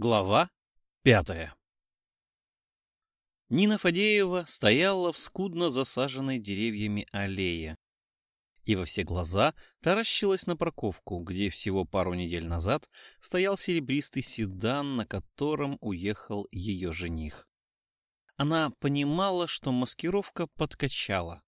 Глава пятая Нина Фадеева стояла в скудно засаженной деревьями аллее и во все глаза таращилась на парковку, где всего пару недель назад стоял серебристый седан, на котором уехал ее жених. Она понимала, что маскировка подкачала.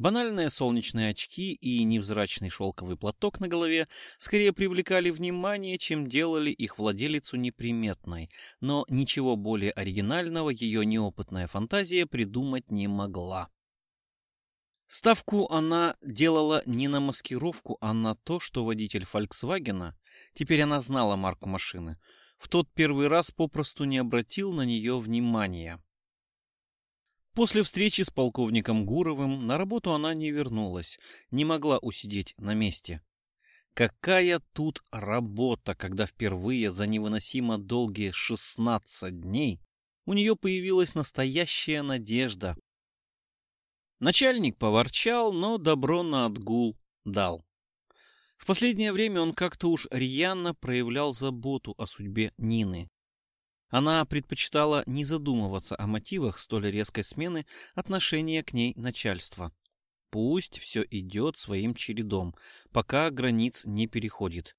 Банальные солнечные очки и невзрачный шелковый платок на голове скорее привлекали внимание, чем делали их владелицу неприметной, но ничего более оригинального ее неопытная фантазия придумать не могла. Ставку она делала не на маскировку, а на то, что водитель «Фольксвагена», теперь она знала марку машины, в тот первый раз попросту не обратил на нее внимания. После встречи с полковником Гуровым на работу она не вернулась, не могла усидеть на месте. Какая тут работа, когда впервые за невыносимо долгие 16 дней у нее появилась настоящая надежда. Начальник поворчал, но добро на отгул дал. В последнее время он как-то уж рьяно проявлял заботу о судьбе Нины. Она предпочитала не задумываться о мотивах столь резкой смены отношения к ней начальства. Пусть все идет своим чередом, пока границ не переходит.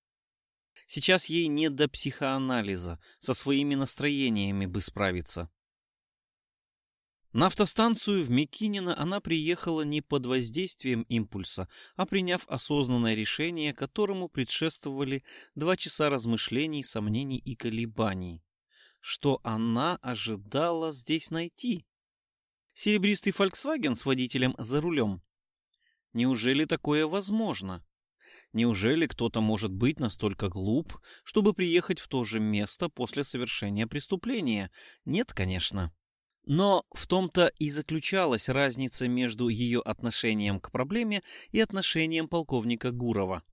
Сейчас ей не до психоанализа, со своими настроениями бы справиться. На автостанцию в Микинино она приехала не под воздействием импульса, а приняв осознанное решение, которому предшествовали два часа размышлений, сомнений и колебаний что она ожидала здесь найти. Серебристый Volkswagen с водителем за рулем. Неужели такое возможно? Неужели кто-то может быть настолько глуп, чтобы приехать в то же место после совершения преступления? Нет, конечно. Но в том-то и заключалась разница между ее отношением к проблеме и отношением полковника Гурова.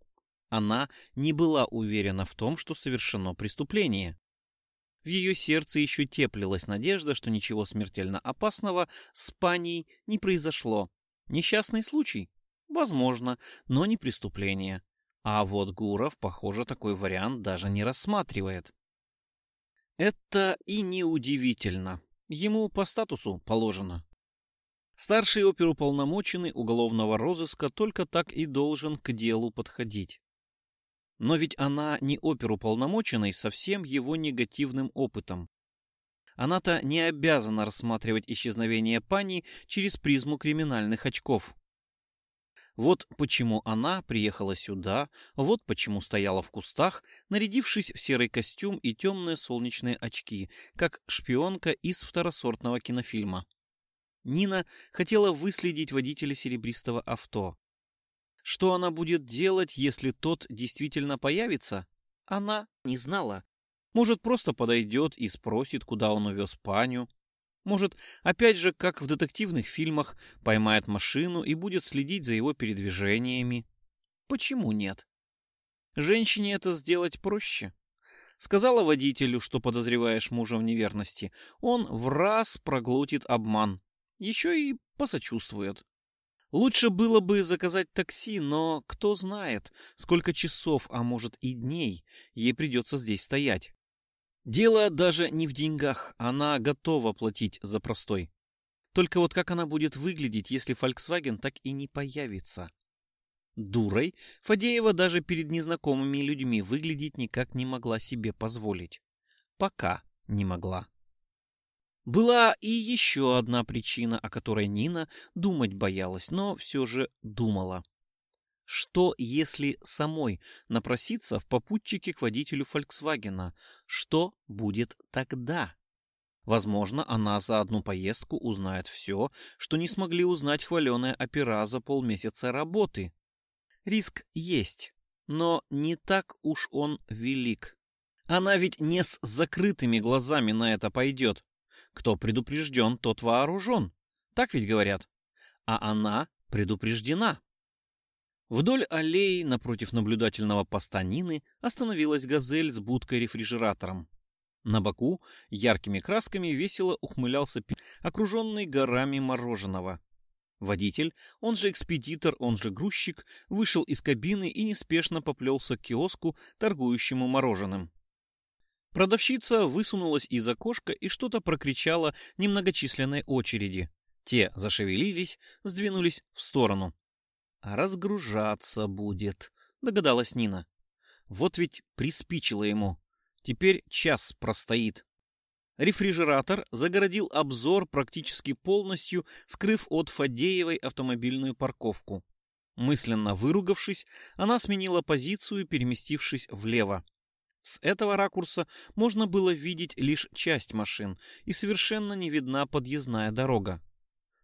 Она не была уверена в том, что совершено преступление. В ее сердце еще теплилась надежда, что ничего смертельно опасного с паней не произошло. Несчастный случай? Возможно, но не преступление. А вот Гуров, похоже, такой вариант даже не рассматривает. Это и не удивительно. Ему по статусу положено. Старший оперуполномоченный уголовного розыска только так и должен к делу подходить. Но ведь она не оперуполномоченный со всем его негативным опытом. Она-то не обязана рассматривать исчезновение пани через призму криминальных очков. Вот почему она приехала сюда, вот почему стояла в кустах, нарядившись в серый костюм и темные солнечные очки, как шпионка из второсортного кинофильма. Нина хотела выследить водителя серебристого авто. Что она будет делать, если тот действительно появится? Она не знала. Может, просто подойдет и спросит, куда он увез паню. Может, опять же, как в детективных фильмах, поймает машину и будет следить за его передвижениями. Почему нет? Женщине это сделать проще. Сказала водителю, что подозреваешь мужа в неверности. Он в раз проглотит обман. Еще и посочувствует. Лучше было бы заказать такси, но кто знает, сколько часов, а может и дней ей придется здесь стоять. Дело даже не в деньгах, она готова платить за простой. Только вот как она будет выглядеть, если Volkswagen так и не появится? Дурой Фадеева даже перед незнакомыми людьми выглядеть никак не могла себе позволить. Пока не могла. Была и еще одна причина, о которой Нина думать боялась, но все же думала. Что, если самой напроситься в попутчике к водителю «Фольксвагена»? Что будет тогда? Возможно, она за одну поездку узнает все, что не смогли узнать хваленые опера за полмесяца работы. Риск есть, но не так уж он велик. Она ведь не с закрытыми глазами на это пойдет. Кто предупрежден, тот вооружен. Так ведь говорят. А она предупреждена. Вдоль аллеи напротив наблюдательного поста Нины остановилась газель с будкой-рефрижератором. На боку яркими красками весело ухмылялся окруженный горами мороженого. Водитель, он же экспедитор, он же грузчик, вышел из кабины и неспешно поплелся к киоску, торгующему мороженым. Продавщица высунулась из окошка и что-то прокричала немногочисленной очереди. Те зашевелились, сдвинулись в сторону. «Разгружаться будет», — догадалась Нина. «Вот ведь приспичило ему. Теперь час простоит». Рефрижератор загородил обзор практически полностью, скрыв от Фадеевой автомобильную парковку. Мысленно выругавшись, она сменила позицию, переместившись влево. С этого ракурса можно было видеть лишь часть машин, и совершенно не видна подъездная дорога.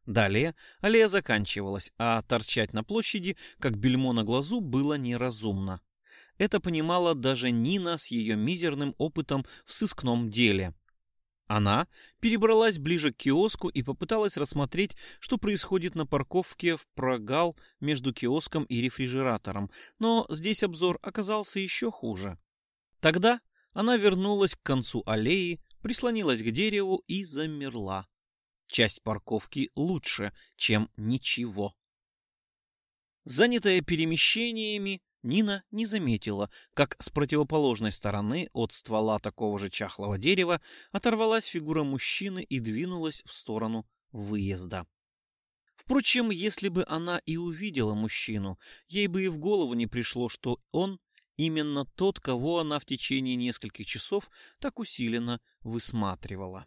Далее аллея заканчивалась, а торчать на площади, как бельмо на глазу, было неразумно. Это понимала даже Нина с ее мизерным опытом в сыскном деле. Она перебралась ближе к киоску и попыталась рассмотреть, что происходит на парковке в прогал между киоском и рефрижератором, но здесь обзор оказался еще хуже. Тогда она вернулась к концу аллеи, прислонилась к дереву и замерла. Часть парковки лучше, чем ничего. Занятая перемещениями, Нина не заметила, как с противоположной стороны от ствола такого же чахлого дерева оторвалась фигура мужчины и двинулась в сторону выезда. Впрочем, если бы она и увидела мужчину, ей бы и в голову не пришло, что он именно тот, кого она в течение нескольких часов так усиленно высматривала.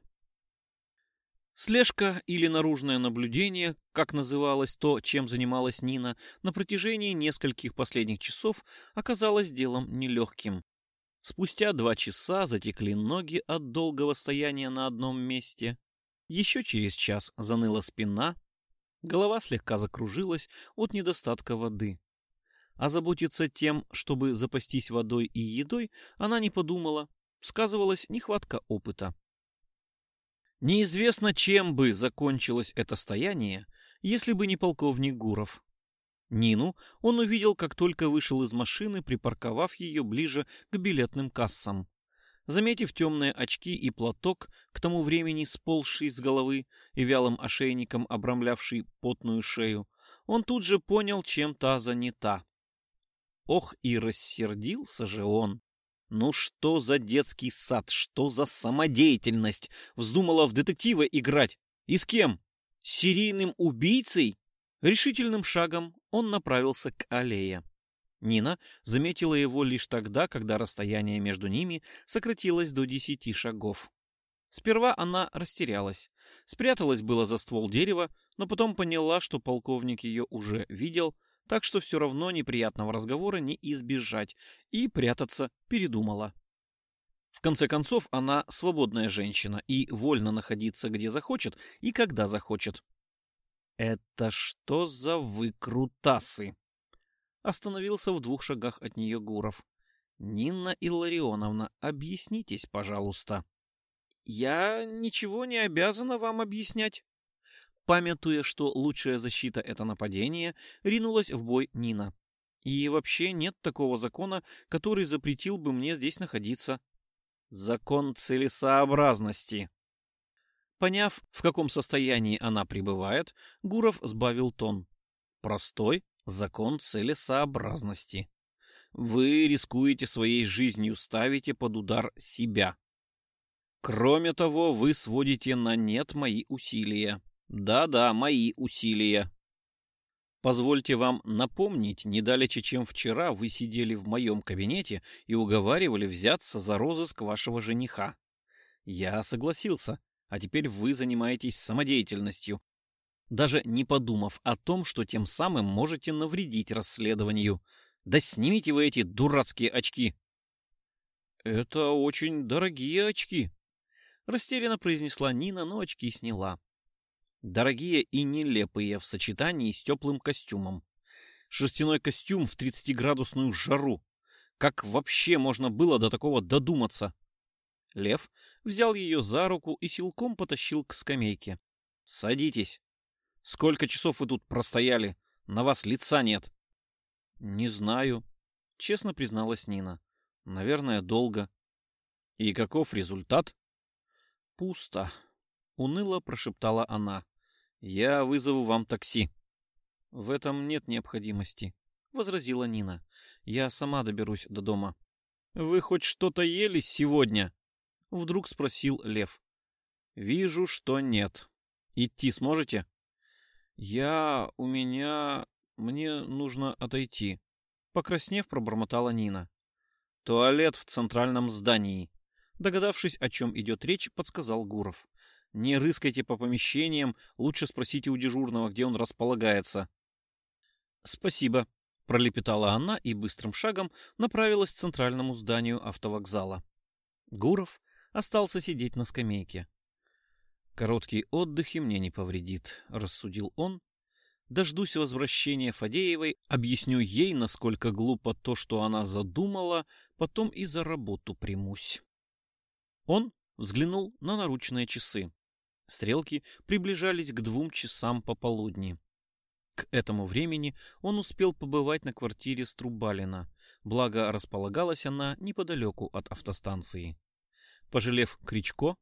Слежка или наружное наблюдение, как называлось то, чем занималась Нина, на протяжении нескольких последних часов оказалось делом нелегким. Спустя два часа затекли ноги от долгого стояния на одном месте. Еще через час заныла спина, голова слегка закружилась от недостатка воды. А заботиться тем, чтобы запастись водой и едой, она не подумала. Сказывалась нехватка опыта. Неизвестно, чем бы закончилось это стояние, если бы не полковник Гуров. Нину он увидел, как только вышел из машины, припарковав ее ближе к билетным кассам. Заметив темные очки и платок, к тому времени сползший с головы и вялым ошейником обрамлявший потную шею, он тут же понял, чем та занята. Ох, и рассердился же он. Ну что за детский сад, что за самодеятельность? Вздумала в детектива играть. И с кем? С серийным убийцей? Решительным шагом он направился к аллее. Нина заметила его лишь тогда, когда расстояние между ними сократилось до десяти шагов. Сперва она растерялась. Спряталась было за ствол дерева, но потом поняла, что полковник ее уже видел, так что все равно неприятного разговора не избежать, и прятаться передумала. В конце концов, она свободная женщина и вольна находиться где захочет и когда захочет. «Это что за выкрутасы?» Остановился в двух шагах от нее Гуров. «Нина Илларионовна, объяснитесь, пожалуйста». «Я ничего не обязана вам объяснять», Памятуя, что лучшая защита — это нападение, ринулась в бой Нина. И вообще нет такого закона, который запретил бы мне здесь находиться. Закон целесообразности. Поняв, в каком состоянии она пребывает, Гуров сбавил тон. Простой закон целесообразности. Вы рискуете своей жизнью, ставите под удар себя. Кроме того, вы сводите на нет мои усилия. Да-да, мои усилия. Позвольте вам напомнить, недалече, чем вчера вы сидели в моем кабинете и уговаривали взяться за розыск вашего жениха. Я согласился, а теперь вы занимаетесь самодеятельностью, даже не подумав о том, что тем самым можете навредить расследованию. Да снимите вы эти дурацкие очки. Это очень дорогие очки, растерянно произнесла Нина, но очки сняла. Дорогие и нелепые в сочетании с теплым костюмом. Шерстяной костюм в 30-градусную жару. Как вообще можно было до такого додуматься? Лев взял ее за руку и силком потащил к скамейке. «Садитесь. Сколько часов вы тут простояли? На вас лица нет». «Не знаю», — честно призналась Нина. «Наверное, долго». «И каков результат?» «Пусто», — уныло прошептала она. Я вызову вам такси. В этом нет необходимости, возразила Нина. Я сама доберусь до дома. Вы хоть что-то ели сегодня? Вдруг спросил Лев. Вижу, что нет. Идти сможете? Я... у меня... мне нужно отойти. Покраснев, пробормотала Нина. Туалет в центральном здании. Догадавшись, о чем идет речь, подсказал Гуров. Не рыскайте по помещениям, лучше спросите у дежурного, где он располагается. Спасибо, пролепетала она и быстрым шагом направилась к центральному зданию автовокзала. Гуров остался сидеть на скамейке. Короткий отдых и мне не повредит, рассудил он. Дождусь возвращения Фадеевой, объясню ей, насколько глупо то, что она задумала, потом и за работу примусь. Он взглянул на наручные часы. Стрелки приближались к двум часам пополудни. К этому времени он успел побывать на квартире Струбалина, благо располагалась она неподалеку от автостанции. Пожалев Кричко,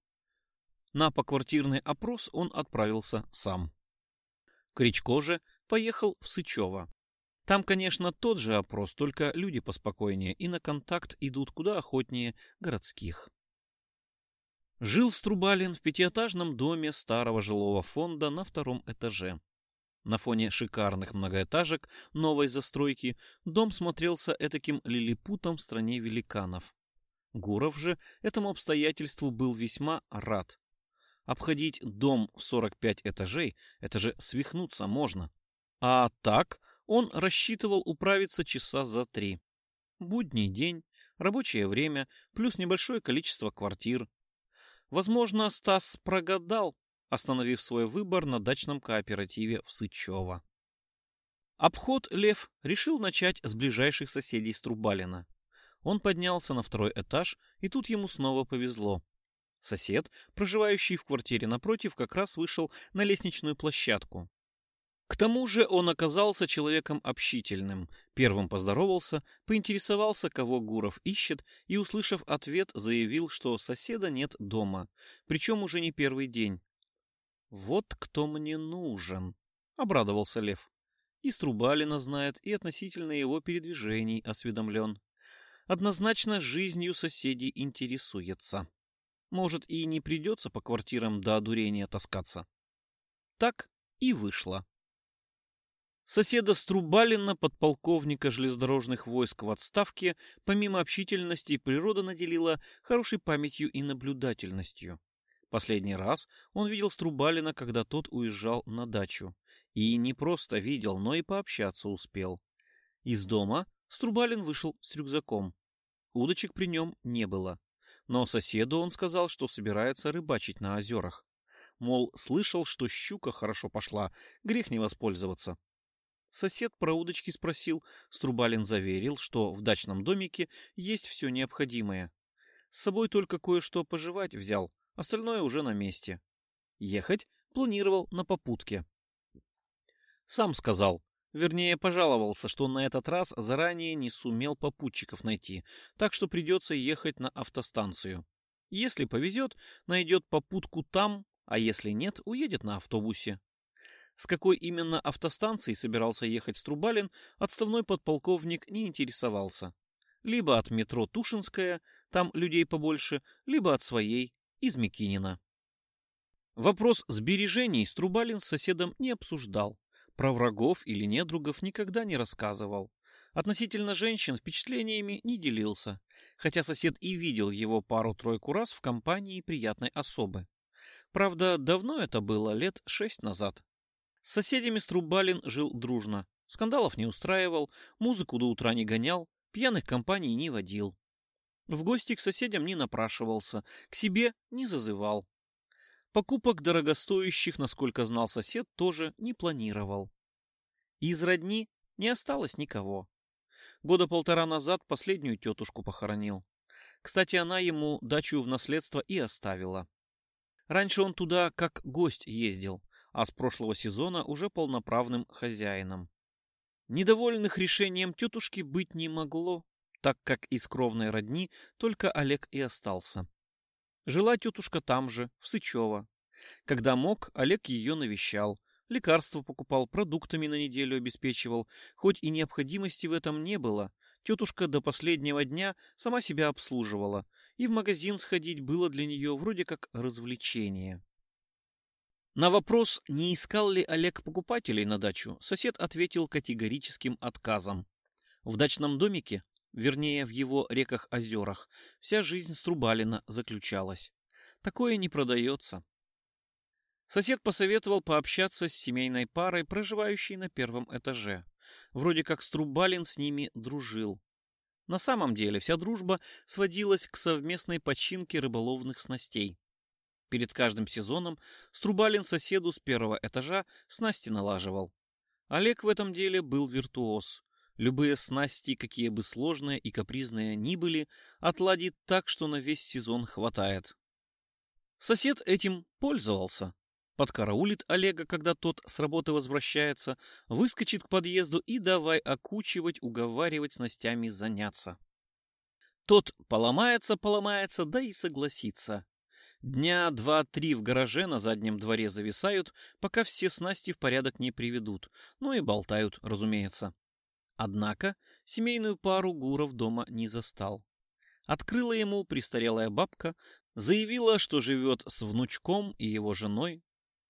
на поквартирный опрос он отправился сам. Кричко же поехал в Сычево. Там, конечно, тот же опрос, только люди поспокойнее и на контакт идут куда охотнее городских. Жил Струбалин в пятиэтажном доме старого жилого фонда на втором этаже. На фоне шикарных многоэтажек новой застройки дом смотрелся этаким лилипутом в стране великанов. Гуров же этому обстоятельству был весьма рад. Обходить дом в 45 этажей – это же свихнуться можно. А так он рассчитывал управиться часа за три. Будний день, рабочее время, плюс небольшое количество квартир, Возможно, Стас прогадал, остановив свой выбор на дачном кооперативе в Сычево. Обход Лев решил начать с ближайших соседей Струбалина. Он поднялся на второй этаж, и тут ему снова повезло. Сосед, проживающий в квартире напротив, как раз вышел на лестничную площадку. К тому же он оказался человеком общительным. Первым поздоровался, поинтересовался, кого Гуров ищет, и, услышав ответ, заявил, что соседа нет дома, причем уже не первый день. «Вот кто мне нужен», — обрадовался Лев. И Струбалина знает, и относительно его передвижений осведомлен. Однозначно жизнью соседей интересуется. Может, и не придется по квартирам до одурения таскаться. Так и вышло. Соседа Струбалина, подполковника железнодорожных войск в отставке, помимо общительности, природа наделила хорошей памятью и наблюдательностью. Последний раз он видел Струбалина, когда тот уезжал на дачу. И не просто видел, но и пообщаться успел. Из дома Струбалин вышел с рюкзаком. Удочек при нем не было. Но соседу он сказал, что собирается рыбачить на озерах. Мол, слышал, что щука хорошо пошла, грех не воспользоваться. Сосед про удочки спросил, Струбалин заверил, что в дачном домике есть все необходимое. С собой только кое-что пожевать взял, остальное уже на месте. Ехать планировал на попутке. Сам сказал, вернее пожаловался, что на этот раз заранее не сумел попутчиков найти, так что придется ехать на автостанцию. Если повезет, найдет попутку там, а если нет, уедет на автобусе. С какой именно автостанции собирался ехать Струбалин, отставной подполковник не интересовался. Либо от метро Тушинская, там людей побольше, либо от своей, из Микинина. Вопрос сбережений Струбалин с соседом не обсуждал. Про врагов или недругов никогда не рассказывал. Относительно женщин впечатлениями не делился, хотя сосед и видел его пару-тройку раз в компании приятной особы. Правда, давно это было, лет шесть назад. С соседями Струбалин жил дружно. Скандалов не устраивал, музыку до утра не гонял, пьяных компаний не водил. В гости к соседям не напрашивался, к себе не зазывал. Покупок дорогостоящих, насколько знал сосед, тоже не планировал. Из родни не осталось никого. Года полтора назад последнюю тетушку похоронил. Кстати, она ему дачу в наследство и оставила. Раньше он туда как гость ездил, а с прошлого сезона уже полноправным хозяином. Недовольных решением тетушки быть не могло, так как из кровной родни только Олег и остался. Жила тетушка там же, в Сычево. Когда мог, Олег ее навещал, лекарства покупал, продуктами на неделю обеспечивал. Хоть и необходимости в этом не было, тетушка до последнего дня сама себя обслуживала, и в магазин сходить было для нее вроде как развлечение. На вопрос, не искал ли Олег покупателей на дачу, сосед ответил категорическим отказом. В дачном домике, вернее в его реках-озерах, вся жизнь Струбалина заключалась. Такое не продается. Сосед посоветовал пообщаться с семейной парой, проживающей на первом этаже. Вроде как Струбалин с ними дружил. На самом деле вся дружба сводилась к совместной починке рыболовных снастей. Перед каждым сезоном Струбалин соседу с первого этажа снасти налаживал. Олег в этом деле был виртуоз. Любые снасти, какие бы сложные и капризные ни были, отладит так, что на весь сезон хватает. Сосед этим пользовался. Подкараулит Олега, когда тот с работы возвращается, выскочит к подъезду и давай окучивать, уговаривать снастями заняться. Тот поломается, поломается, да и согласится. Дня два-три в гараже на заднем дворе зависают, пока все снасти в порядок не приведут. Ну и болтают, разумеется. Однако семейную пару Гуров дома не застал. Открыла ему престарелая бабка, заявила, что живет с внучком и его женой,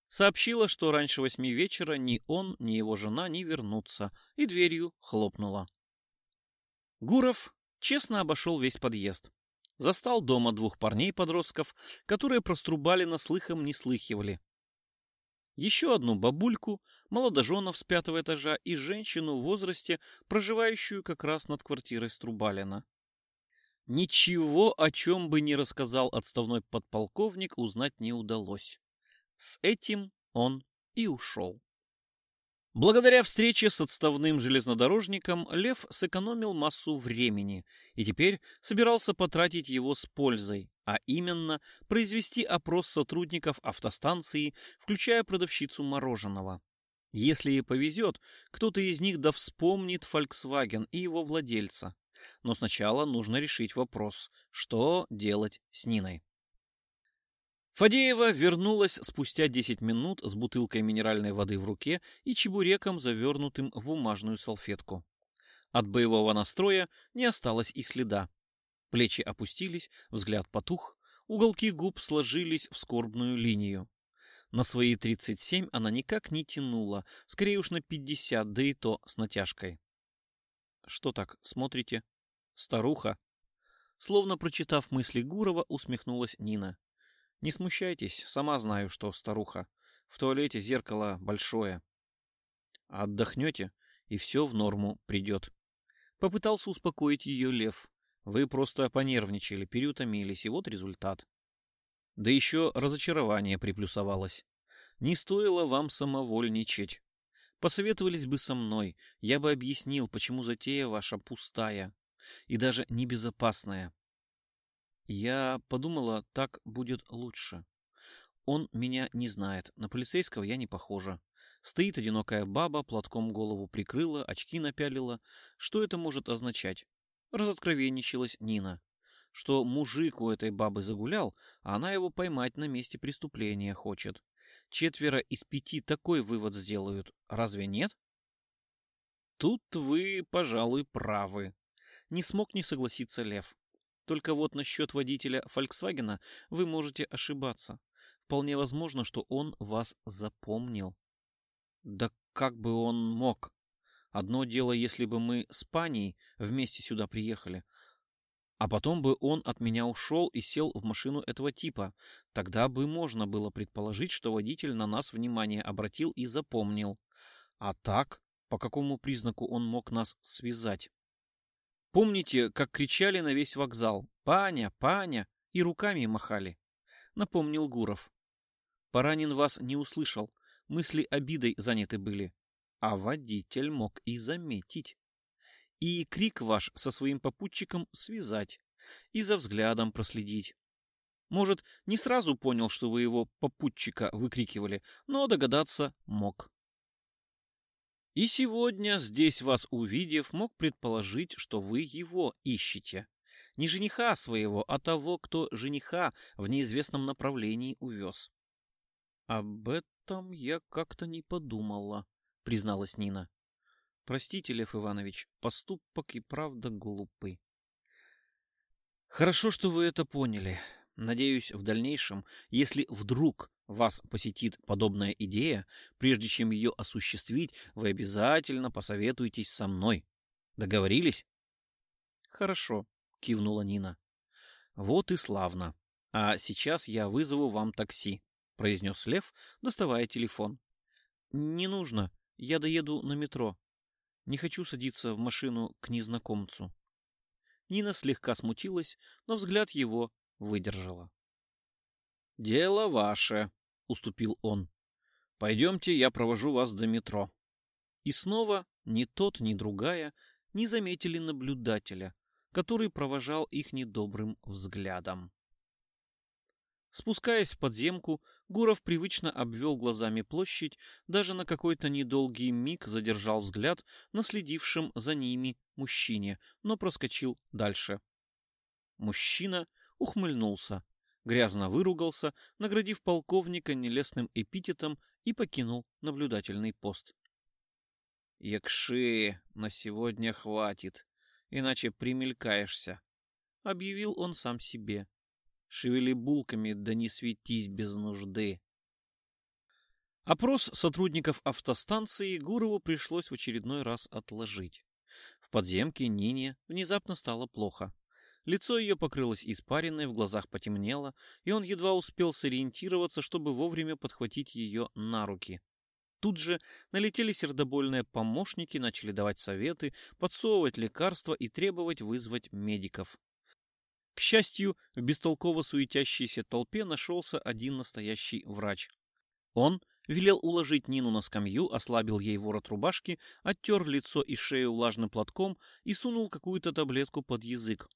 сообщила, что раньше восьми вечера ни он, ни его жена не вернутся, и дверью хлопнула. Гуров честно обошел весь подъезд. Застал дома двух парней-подростков, которые прострубали на слыхом не слыхивали. Еще одну бабульку, молодоженов с пятого этажа и женщину в возрасте, проживающую как раз над квартирой Струбалина. Ничего, о чем бы ни рассказал отставной подполковник, узнать не удалось. С этим он и ушел. Благодаря встрече с отставным железнодорожником Лев сэкономил массу времени и теперь собирался потратить его с пользой, а именно произвести опрос сотрудников автостанции, включая продавщицу мороженого. Если ей повезет, кто-то из них да вспомнит Volkswagen и его владельца. Но сначала нужно решить вопрос, что делать с Ниной. Фадеева вернулась спустя 10 минут с бутылкой минеральной воды в руке и чебуреком, завернутым в бумажную салфетку. От боевого настроя не осталось и следа. Плечи опустились, взгляд потух, уголки губ сложились в скорбную линию. На свои 37 она никак не тянула, скорее уж на 50, да и то с натяжкой. «Что так, смотрите?» «Старуха?» Словно прочитав мысли Гурова, усмехнулась Нина. Не смущайтесь, сама знаю, что старуха. В туалете зеркало большое. Отдохнете, и все в норму придет. Попытался успокоить ее лев. Вы просто понервничали, переутомились, и вот результат. Да еще разочарование приплюсовалось. Не стоило вам самовольничать. Посоветовались бы со мной, я бы объяснил, почему затея ваша пустая и даже небезопасная. Я подумала, так будет лучше. Он меня не знает, на полицейского я не похожа. Стоит одинокая баба, платком голову прикрыла, очки напялила. Что это может означать? Разоткровенничалась Нина. Что мужик у этой бабы загулял, а она его поймать на месте преступления хочет. Четверо из пяти такой вывод сделают. Разве нет? Тут вы, пожалуй, правы. Не смог не согласиться Лев. Только вот насчет водителя Фольксвагена вы можете ошибаться. Вполне возможно, что он вас запомнил. Да как бы он мог? Одно дело, если бы мы с паней вместе сюда приехали, а потом бы он от меня ушел и сел в машину этого типа. Тогда бы можно было предположить, что водитель на нас внимание обратил и запомнил. А так, по какому признаку он мог нас связать? Помните, как кричали на весь вокзал «Паня! Паня!» и руками махали? Напомнил Гуров. Паранин вас не услышал, мысли обидой заняты были. А водитель мог и заметить. И крик ваш со своим попутчиком связать, и за взглядом проследить. Может, не сразу понял, что вы его попутчика выкрикивали, но догадаться мог. И сегодня, здесь вас увидев, мог предположить, что вы его ищете. Не жениха своего, а того, кто жениха в неизвестном направлении увез. Об этом я как-то не подумала, призналась Нина. Простите, Лев Иванович, поступок и правда глупый. Хорошо, что вы это поняли. Надеюсь, в дальнейшем, если вдруг вас посетит подобная идея, прежде чем ее осуществить, вы обязательно посоветуетесь со мной. Договорились? Хорошо, кивнула Нина. Вот и славно. А сейчас я вызову вам такси, произнес Лев, доставая телефон. Не нужно, я доеду на метро. Не хочу садиться в машину к незнакомцу. Нина слегка смутилась, но взгляд его выдержала. «Дело ваше», — уступил он. «Пойдемте, я провожу вас до метро». И снова ни тот, ни другая не заметили наблюдателя, который провожал их недобрым взглядом. Спускаясь в подземку, Гуров привычно обвел глазами площадь, даже на какой-то недолгий миг задержал взгляд на следившем за ними мужчине, но проскочил дальше. Мужчина ухмыльнулся, грязно выругался, наградив полковника нелестным эпитетом и покинул наблюдательный пост. «Якши, на сегодня хватит, иначе примелькаешься», — объявил он сам себе. «Шевели булками, да не светись без нужды». Опрос сотрудников автостанции Гурову пришлось в очередной раз отложить. В подземке Нине внезапно стало плохо. Лицо ее покрылось испариной, в глазах потемнело, и он едва успел сориентироваться, чтобы вовремя подхватить ее на руки. Тут же налетели сердобольные помощники, начали давать советы, подсовывать лекарства и требовать вызвать медиков. К счастью, в бестолково суетящейся толпе нашелся один настоящий врач. Он велел уложить Нину на скамью, ослабил ей ворот рубашки, оттер лицо и шею влажным платком и сунул какую-то таблетку под язык.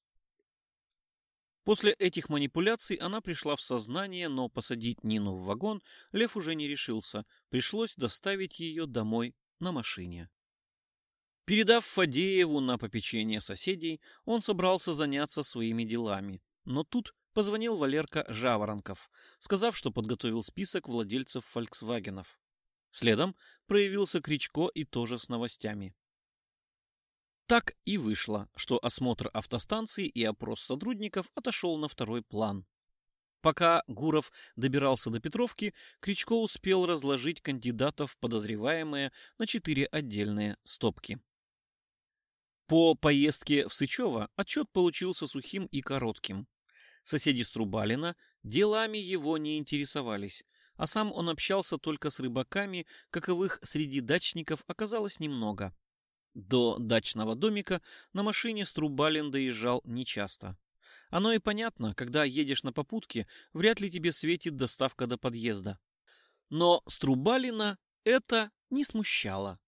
После этих манипуляций она пришла в сознание, но посадить Нину в вагон Лев уже не решился. Пришлось доставить ее домой на машине. Передав Фадееву на попечение соседей, он собрался заняться своими делами. Но тут позвонил Валерка Жаворонков, сказав, что подготовил список владельцев «Фольксвагенов». Следом проявился Кричко и тоже с новостями. Так и вышло, что осмотр автостанции и опрос сотрудников отошел на второй план. Пока Гуров добирался до Петровки, Кричко успел разложить кандидатов подозреваемые на четыре отдельные стопки. По поездке в Сычево отчет получился сухим и коротким. Соседи Струбалина делами его не интересовались, а сам он общался только с рыбаками, каковых среди дачников оказалось немного. До дачного домика на машине Струбалин доезжал нечасто. Оно и понятно, когда едешь на попутке, вряд ли тебе светит доставка до подъезда. Но Струбалина это не смущало.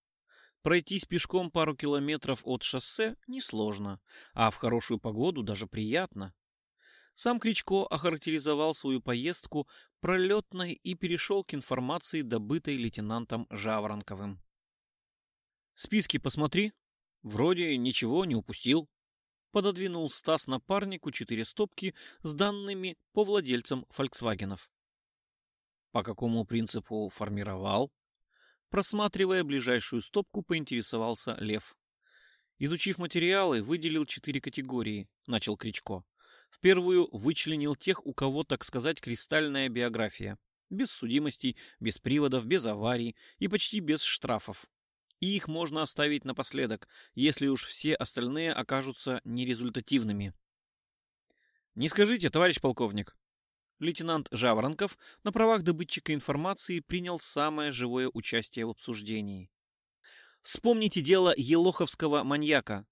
Пройтись пешком пару километров от шоссе несложно, а в хорошую погоду даже приятно. Сам Кричко охарактеризовал свою поездку пролетной и перешел к информации, добытой лейтенантом Жаворонковым. Списки посмотри. Вроде ничего не упустил. Пододвинул Стас напарнику четыре стопки с данными по владельцам «Фольксвагенов». По какому принципу формировал? Просматривая ближайшую стопку, поинтересовался Лев. Изучив материалы, выделил четыре категории, начал Кричко. В первую вычленил тех, у кого, так сказать, кристальная биография. Без судимостей, без приводов, без аварий и почти без штрафов и их можно оставить напоследок, если уж все остальные окажутся нерезультативными. Не скажите, товарищ полковник. Лейтенант Жаворонков на правах добытчика информации принял самое живое участие в обсуждении. Вспомните дело Елоховского маньяка.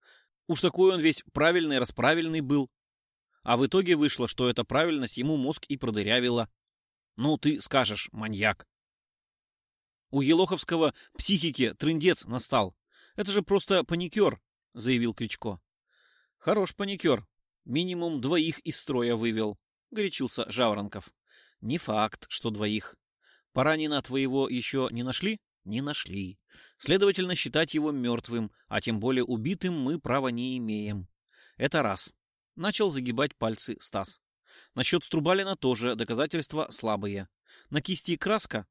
Уж такой он весь правильный, расправильный был. А в итоге вышло, что эта правильность ему мозг и продырявила. Ну, ты скажешь, маньяк. У Елоховского психики трындец настал. Это же просто паникер, заявил Кричко. Хорош паникер. Минимум двоих из строя вывел, горячился Жаворонков. Не факт, что двоих. Поранина твоего еще не нашли? Не нашли. Следовательно, считать его мертвым, а тем более убитым мы права не имеем. Это раз. Начал загибать пальцы Стас. Насчет Струбалина тоже доказательства слабые. На кисти краска,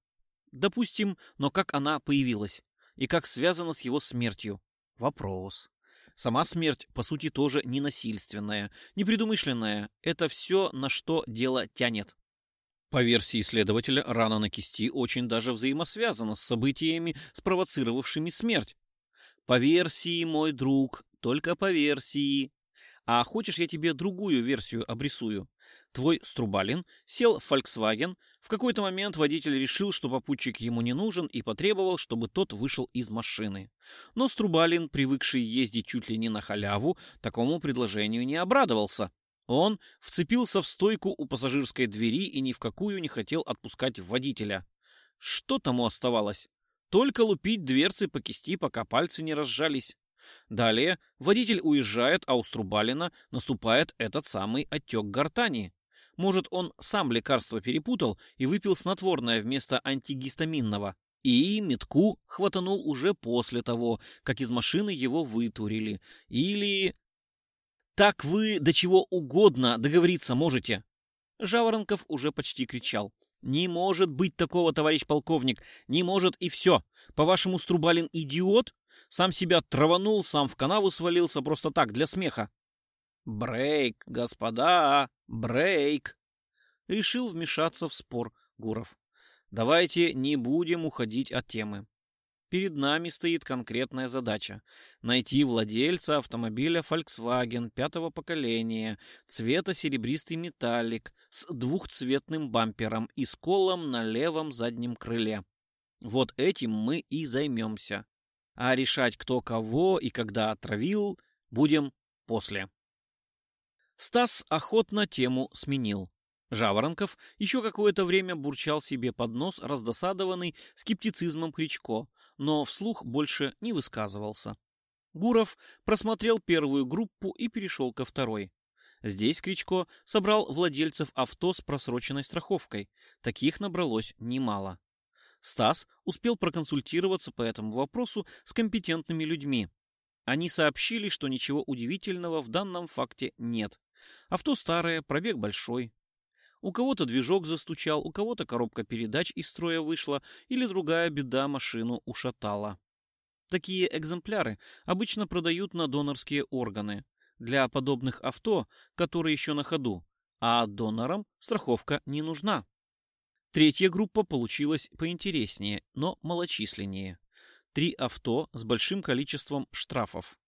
Допустим, но как она появилась? И как связана с его смертью? Вопрос. Сама смерть, по сути, тоже не насильственная, непредумышленная. Это все, на что дело тянет. По версии исследователя, рана на кисти очень даже взаимосвязана с событиями, спровоцировавшими смерть. По версии, мой друг, только по версии. А хочешь, я тебе другую версию обрисую? Твой Струбалин сел в Volkswagen. В какой-то момент водитель решил, что попутчик ему не нужен и потребовал, чтобы тот вышел из машины. Но Струбалин, привыкший ездить чуть ли не на халяву, такому предложению не обрадовался. Он вцепился в стойку у пассажирской двери и ни в какую не хотел отпускать водителя. Что тому оставалось? Только лупить дверцы по кисти, пока пальцы не разжались. Далее водитель уезжает, а у Струбалина наступает этот самый отек гортани. Может, он сам лекарство перепутал и выпил снотворное вместо антигистаминного. И метку хватанул уже после того, как из машины его вытурили. Или... Так вы до чего угодно договориться можете. Жаворонков уже почти кричал. Не может быть такого, товарищ полковник. Не может и все. По-вашему, Струбалин идиот? Сам себя траванул, сам в канаву свалился просто так, для смеха. «Брейк, господа, брейк!» Решил вмешаться в спор Гуров. «Давайте не будем уходить от темы. Перед нами стоит конкретная задача – найти владельца автомобиля Volkswagen пятого поколения, цвета серебристый металлик, с двухцветным бампером и сколом на левом заднем крыле. Вот этим мы и займемся а решать, кто кого и когда отравил, будем после. Стас охотно тему сменил. Жаворонков еще какое-то время бурчал себе под нос, раздосадованный скептицизмом Кричко, но вслух больше не высказывался. Гуров просмотрел первую группу и перешел ко второй. Здесь Кричко собрал владельцев авто с просроченной страховкой. Таких набралось немало. Стас успел проконсультироваться по этому вопросу с компетентными людьми. Они сообщили, что ничего удивительного в данном факте нет. Авто старое, пробег большой. У кого-то движок застучал, у кого-то коробка передач из строя вышла или другая беда машину ушатала. Такие экземпляры обычно продают на донорские органы. Для подобных авто, которые еще на ходу, а донорам страховка не нужна. Третья группа получилась поинтереснее, но малочисленнее. Три авто с большим количеством штрафов.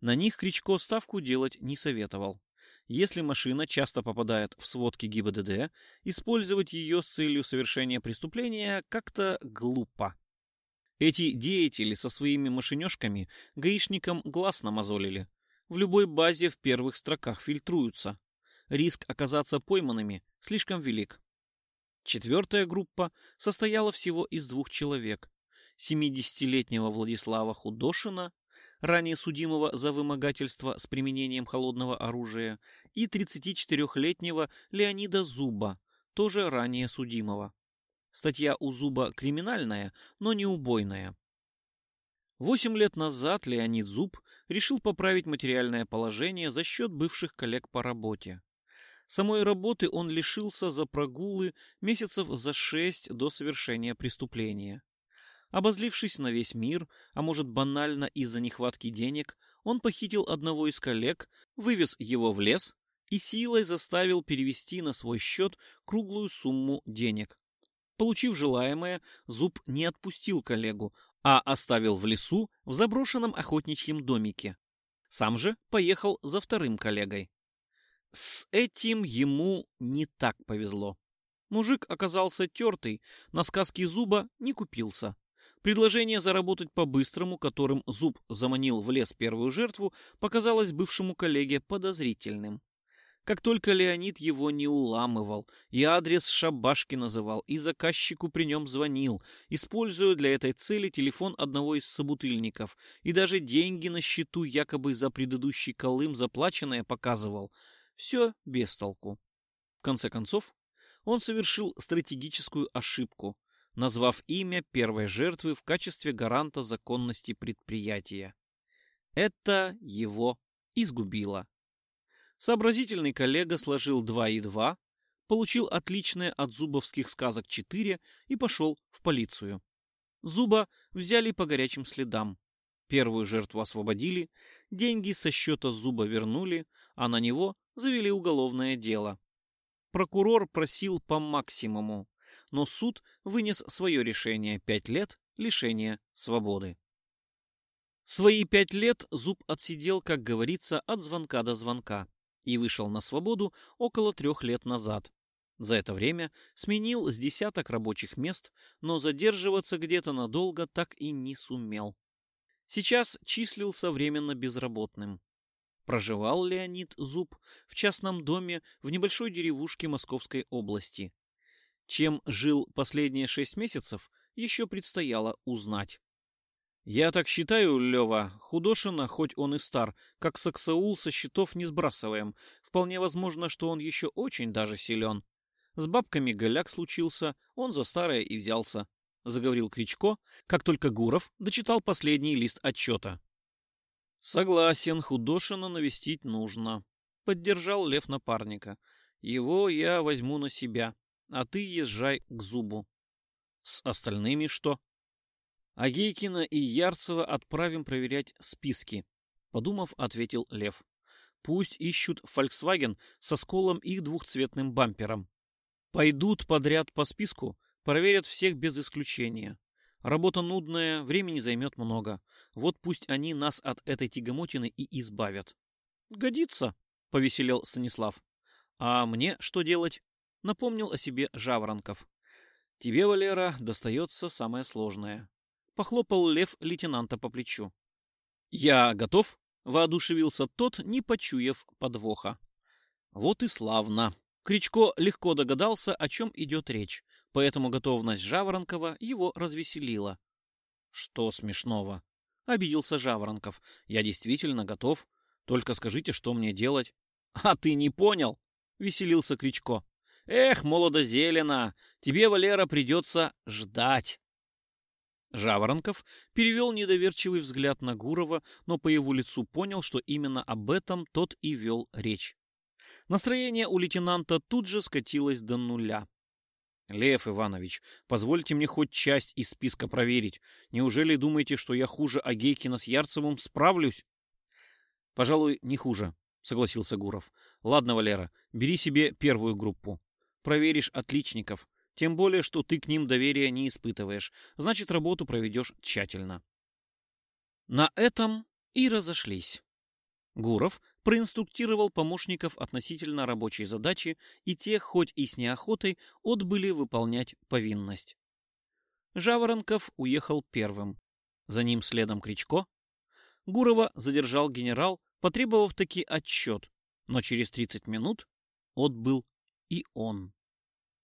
На них Кричко ставку делать не советовал. Если машина часто попадает в сводки ГИБДД, использовать ее с целью совершения преступления как-то глупо. Эти деятели со своими машинешками гаишникам глаз намазолили. В любой базе в первых строках фильтруются. Риск оказаться пойманными слишком велик. Четвертая группа состояла всего из двух человек. 70-летнего Владислава Худошина, ранее судимого за вымогательство с применением холодного оружия, и 34-летнего Леонида Зуба, тоже ранее судимого. Статья у Зуба криминальная, но не убойная. Восемь лет назад Леонид Зуб решил поправить материальное положение за счет бывших коллег по работе. Самой работы он лишился за прогулы месяцев за шесть до совершения преступления. Обозлившись на весь мир, а может банально из-за нехватки денег, он похитил одного из коллег, вывез его в лес и силой заставил перевести на свой счет круглую сумму денег. Получив желаемое, Зуб не отпустил коллегу, а оставил в лесу в заброшенном охотничьем домике. Сам же поехал за вторым коллегой. С этим ему не так повезло. Мужик оказался тертый, на сказки зуба не купился. Предложение заработать по-быстрому, которым зуб заманил в лес первую жертву, показалось бывшему коллеге подозрительным. Как только Леонид его не уламывал, и адрес шабашки называл, и заказчику при нем звонил, используя для этой цели телефон одного из собутыльников, и даже деньги на счету якобы за предыдущий колым заплаченное показывал – все без толку. В конце концов, он совершил стратегическую ошибку, назвав имя первой жертвы в качестве гаранта законности предприятия. Это его изгубило. Сообразительный коллега сложил 2 и 2, получил отличное от зубовских сказок 4 и пошел в полицию. Зуба взяли по горячим следам. Первую жертву освободили, деньги со счета зуба вернули, а на него завели уголовное дело. Прокурор просил по максимуму, но суд вынес свое решение – пять лет лишения свободы. Свои пять лет Зуб отсидел, как говорится, от звонка до звонка и вышел на свободу около трех лет назад. За это время сменил с десяток рабочих мест, но задерживаться где-то надолго так и не сумел. Сейчас числился временно безработным. Проживал Леонид Зуб в частном доме в небольшой деревушке Московской области. Чем жил последние шесть месяцев, еще предстояло узнать. Я так считаю, Лева, Худошина, хоть он и стар, как Саксаул со счетов не сбрасываем. Вполне возможно, что он еще очень даже силен. С бабками голяк случился, он за старое и взялся. Заговорил Кричко, как только Гуров дочитал последний лист отчета. Согласен, Худошина навестить нужно. Поддержал Лев напарника. Его я возьму на себя, а ты езжай к зубу. С остальными что? А Гейкина и Ярцева отправим проверять списки, подумав, ответил Лев. Пусть ищут Volkswagen со сколом и двухцветным бампером. Пойдут подряд по списку, проверят всех без исключения. Работа нудная, времени займет много. Вот пусть они нас от этой тягомотины и избавят. Годится, повеселел Станислав. А мне что делать? Напомнил о себе Жаворонков. Тебе, Валера, достается самое сложное. Похлопал Лев лейтенанта по плечу. Я готов? Воодушевился тот, не почуяв подвоха. Вот и славно. Кричко легко догадался, о чем идет речь, поэтому готовность Жаворонкова его развеселила. Что смешного? Обиделся Жаворонков. Я действительно готов. Только скажите, что мне делать. А ты не понял? Веселился Кричко. Эх, молодо-зелено, тебе, Валера, придется ждать. Жаворонков перевел недоверчивый взгляд на Гурова, но по его лицу понял, что именно об этом тот и вел речь. Настроение у лейтенанта тут же скатилось до нуля. «Лев Иванович, позвольте мне хоть часть из списка проверить. Неужели думаете, что я хуже Агейкина с Ярцевым справлюсь?» «Пожалуй, не хуже», — согласился Гуров. «Ладно, Валера, бери себе первую группу проверишь отличников. Тем более, что ты к ним доверия не испытываешь. Значит, работу проведешь тщательно. На этом и разошлись. Гуров проинструктировал помощников относительно рабочей задачи, и те, хоть и с неохотой, отбыли выполнять повинность. Жаворонков уехал первым. За ним следом Кричко. Гурова задержал генерал, потребовав таки отчет, но через 30 минут отбыл и он.